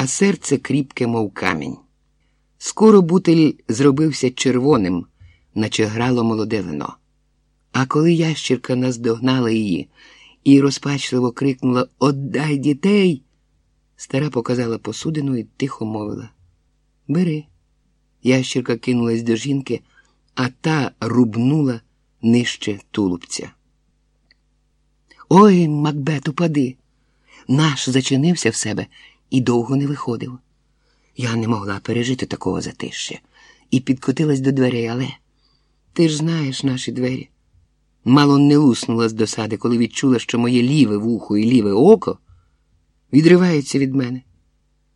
а серце кріпке, мов камінь. Скоро бутель зробився червоним, наче грало молоде вино. А коли ящірка наздогнала її і розпачливо крикнула Отдай дітей, стара показала посудину і тихо мовила Бери. Ящірка кинулась до жінки, а та рубнула нижче тулубця. Ой, Макбет, упади. Наш зачинився в себе і довго не виходив. Я не могла пережити такого затища і підкотилась до дверей, але ти ж знаєш наші двері. Мало не луснула з досади, коли відчула, що моє ліве вухо і ліве око відриваються від мене.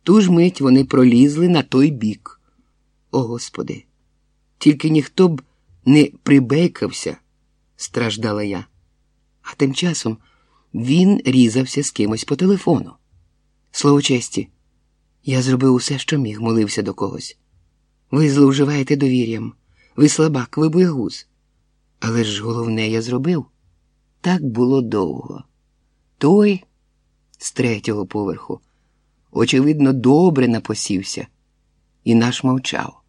Ту ж мить вони пролізли на той бік. О Господи! Тільки ніхто б не прибейкався, страждала я. А тим часом він різався з кимось по телефону. Слово честі, я зробив усе, що міг, молився до когось. Ви зловживаєте довір'ям, ви слабак, ви боягуз. Але ж головне я зробив. Так було довго. Той з третього поверху, очевидно, добре напосівся, і наш мовчав.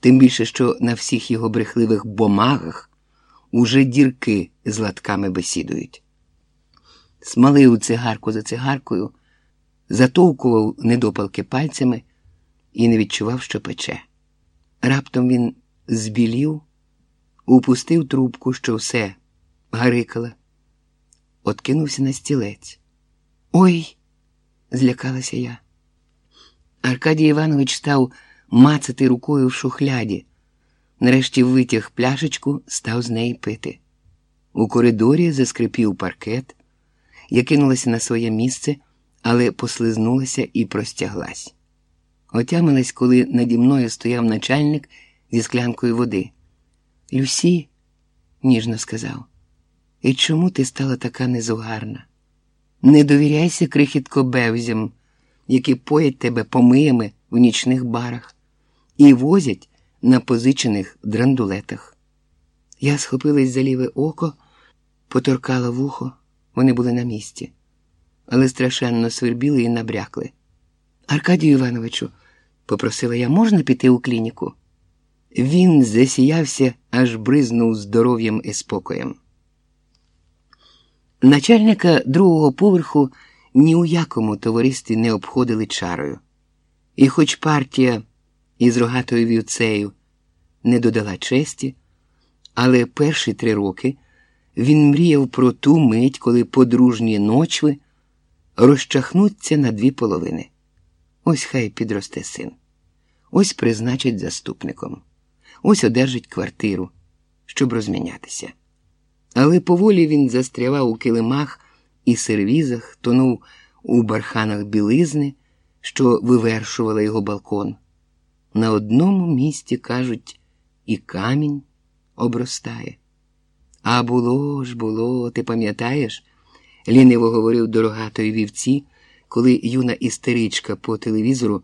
Тим більше, що на всіх його брехливих бумагах уже дірки з латками бесідують. Смалив цигарку за цигаркою, затовкував недопалки пальцями і не відчував, що пече. Раптом він збілів, упустив трубку, що все гарикала, откинувся на стілець. Ой, злякалася я. Аркадій Іванович став мацати рукою в шухляді. Нарешті витяг пляшечку, став з неї пити. У коридорі заскрипів паркет, я кинулася на своє місце, але послизнулася і простяглась. Отямилась, коли наді мною стояв начальник зі склянкою води. Люсі, ніжно сказав, і чому ти стала така незугарна? Не довіряйся крихітко бевзям, які поять тебе помиями в нічних барах і возять на позичених драндулетах. Я схопилась за ліве око, поторкала вухо, вони були на місці, але страшенно свербіли і набрякли. Аркадію Івановичу, попросила я, можна піти у клініку? Він засіявся, аж бризнув здоров'ям і спокоєм. Начальника другого поверху ні у якому товаристві не обходили чарою. І хоч партія із рогатою вівцею не додала честі, але перші три роки він мріяв про ту мить, коли подружні ночви розчахнуться на дві половини. Ось хай підросте син, ось призначить заступником, ось одержить квартиру, щоб розмінятися. Але поволі він застрявав у килимах і сервізах, тонув у барханах білизни, що вивершувала його балкон. На одному місці, кажуть, і камінь обростає. А було ж, було, ти пам'ятаєш? Ліниво говорив дорогатої вівці, коли юна істеричка по телевізору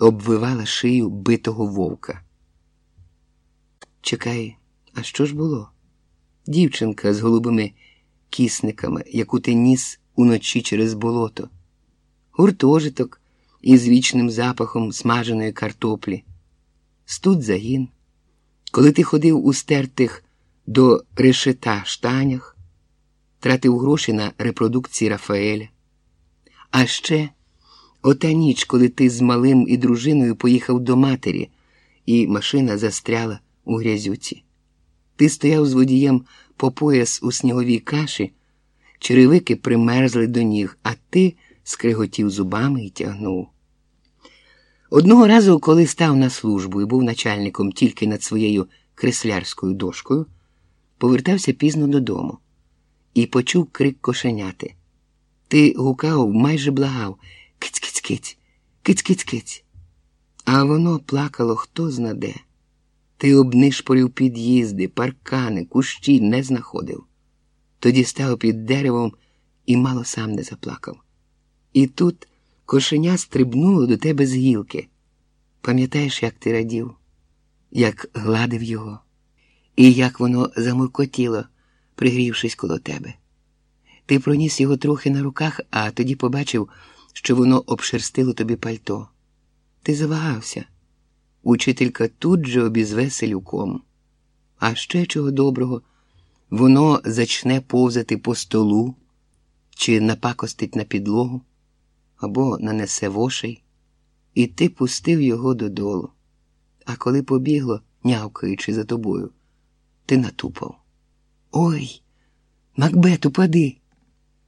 обвивала шию битого вовка. Чекай, а що ж було? Дівчинка з голубими кісниками, яку ти ніс уночі через болото, гуртожиток із вічним запахом смаженої картоплі, студ загін, коли ти ходив у стертих до решета штанях, тратив гроші на репродукції Рафаеля. А ще ота ніч, коли ти з малим і дружиною поїхав до матері, і машина застряла у грязюці. Ти стояв з водієм по пояс у сніговій каші, черевики примерзли до ніг, а ти скриготів зубами і тягнув. Одного разу, коли став на службу і був начальником тільки над своєю креслярською дошкою, повертався пізно додому і почув крик кошеняти. Ти гукав, майже благав киць-киць-киць, киць-киць-киць. А воно плакало хто знаде. Ти обнишпорив під'їзди, паркани, кущі не знаходив. Тоді став під деревом і мало сам не заплакав. І тут кошеня стрибнуло до тебе з гілки. Пам'ятаєш, як ти радів, як гладив його, і як воно замуркотіло, пригрівшись коло тебе. Ти проніс його трохи на руках, а тоді побачив, що воно обшерстило тобі пальто. Ти завагався. Учителька тут же обізве селюком. А ще чого доброго, воно зачне повзати по столу чи напакостить на підлогу або нанесе вошей, і ти пустив його додолу. А коли побігло, нявкаючи за тобою, ти натупав. Ой, Макбет, упади.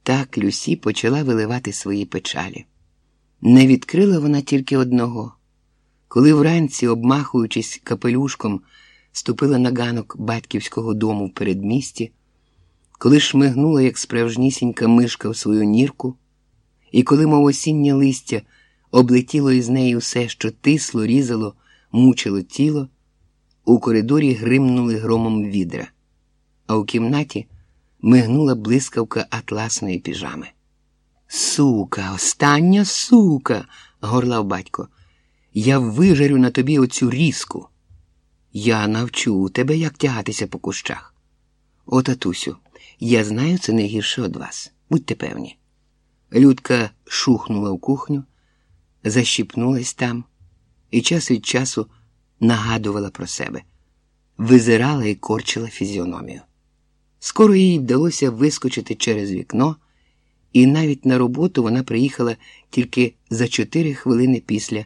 Так Люсі почала виливати свої печалі. Не відкрила вона тільки одного. Коли вранці, обмахуючись капелюшком, ступила на ганок батьківського дому в передмісті, коли шмигнула, як справжнісінька мишка в свою нірку, і коли, мов осіннє листя, облетіло із неї все, що тисло, різало, мучило тіло, у коридорі гримнули громом відра, а у кімнаті мигнула блискавка атласної піжами. Сука, остання сука, горлав батько. Я вижарю на тобі оцю різку. Я навчу тебе, як тягатися по кущах. О, татусю, я знаю це не гірше від вас. Будьте певні. Людка шухнула в кухню, защіпнулась там і час від часу нагадувала про себе, визирала і корчила фізіономію. Скоро їй вдалося вискочити через вікно, і навіть на роботу вона приїхала тільки за чотири хвилини після